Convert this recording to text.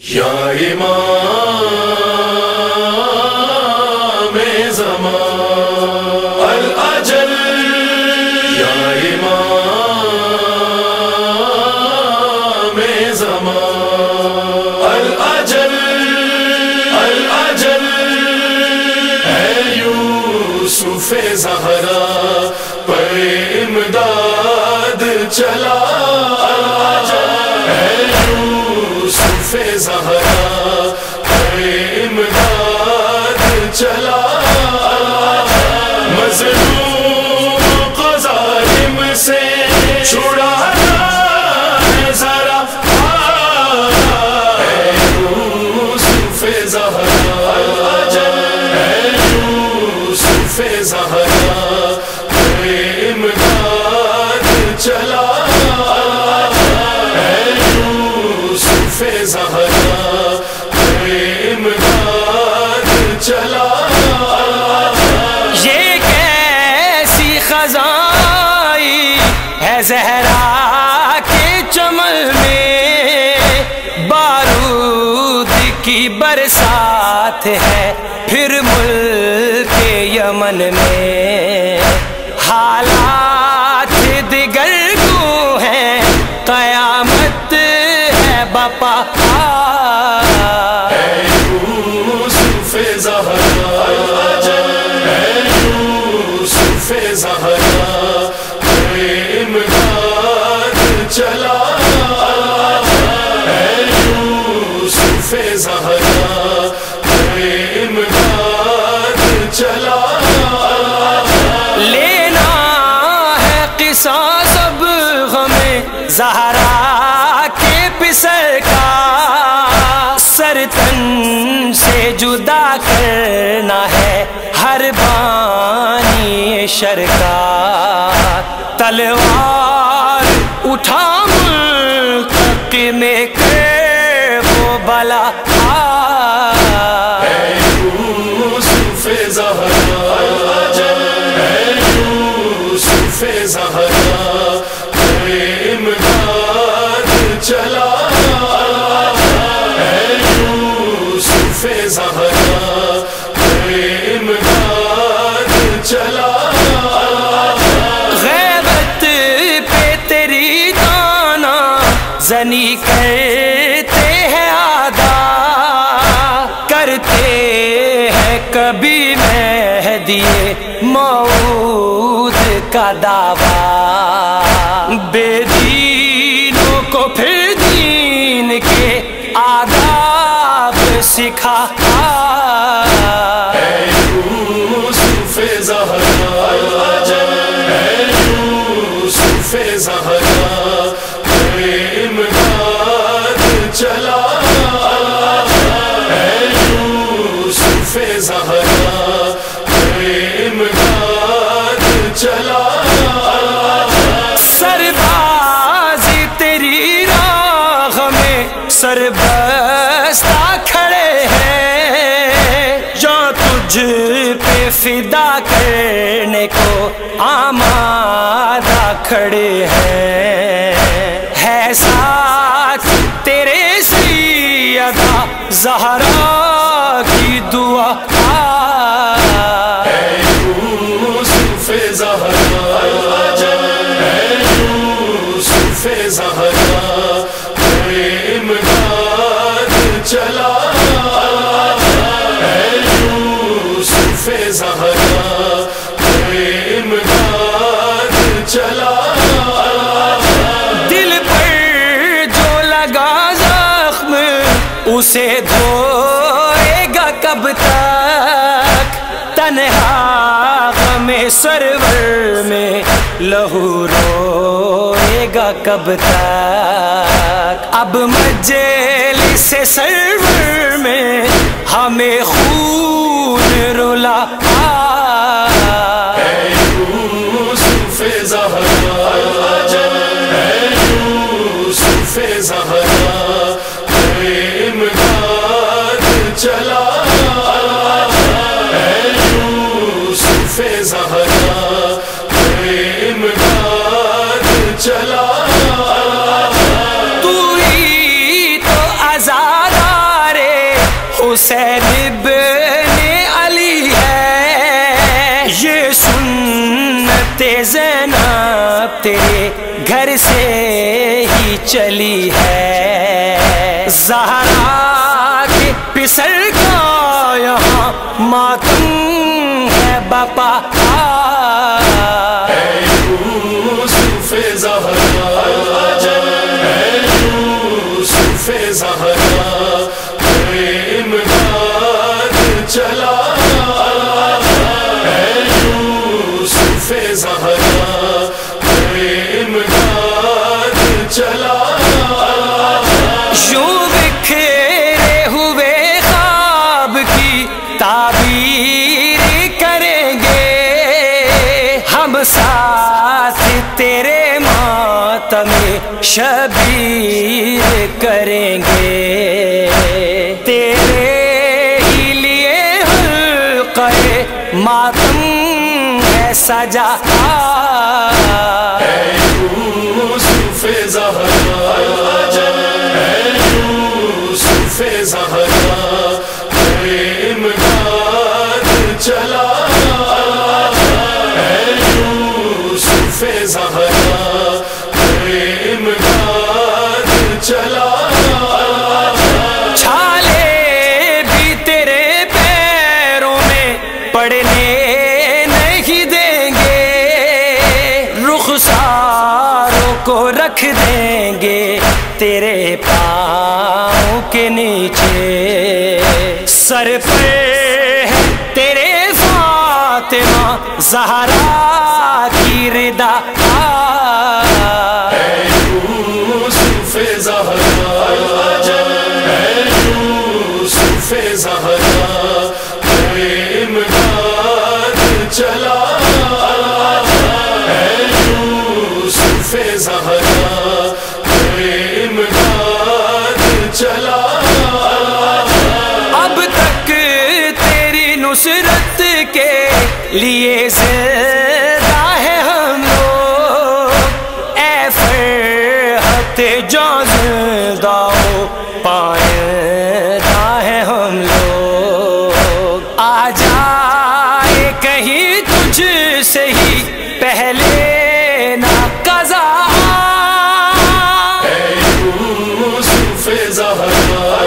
یا امام زمان الاجل یا امام زمان الاجل الاجل اے یوسف زہرا، پر امداد چلا۔ زہرا صحرا کے چمل میں بارود کی برسات ہے پھر ملک یمن میں۔ حالات دیگر کو ہیں؟ قیامت ہے بپا ہر تن سے جدا کرنا ہے، ہر بانی شر کا تلوار اٹھا ملک میں کر وہ بلا۔ دیے موت کا دعویٰ۔ بے دینوں کو پھر دین کے آداب سکھا۔ یوسف زہرا۔ تجھ پہ فدا کرنے کو آمادہ کھڑے ہیں۔ ہے ساتھ تیرے سیدہ زہرا زہرا امداد چلا دل پر جو لگا زخم، اسے دھوئے گا کب تک؟ تنہا غم سرور میں لہو روئے گا کب تک؟ اب مجل سے سرور میں ہمیں خون رولا یوسف اے یوسف چلا۔ سنت زینب تیرے گھر سے ہی چلی ہے۔ زہرا کے پسر کا یہاں ماتم ہے، باپا زہرا اے امداد چلا یوں بکھرے ہوئے خواب کی تعبیر کریں گے ہم ساتھ تیرے ماتم شبیر کریں گے تیرے ہی لیے حلقہ ماتم ہے سجا کو رکھ دیں گے تیرے پاؤں کے نیچے۔ سر پہ تیرے فاطمہ، زہرا کی ردا۔ یوسف زہرا۔ لیے زندہ ہے ہم لوگ۔ اے فرحت جان زندہ ہو پائندہ ہے ہم لوگ۔ آ جائے کہیں تجھ سے ہی پہلے نہ قضا۔ اے یوسف زہرا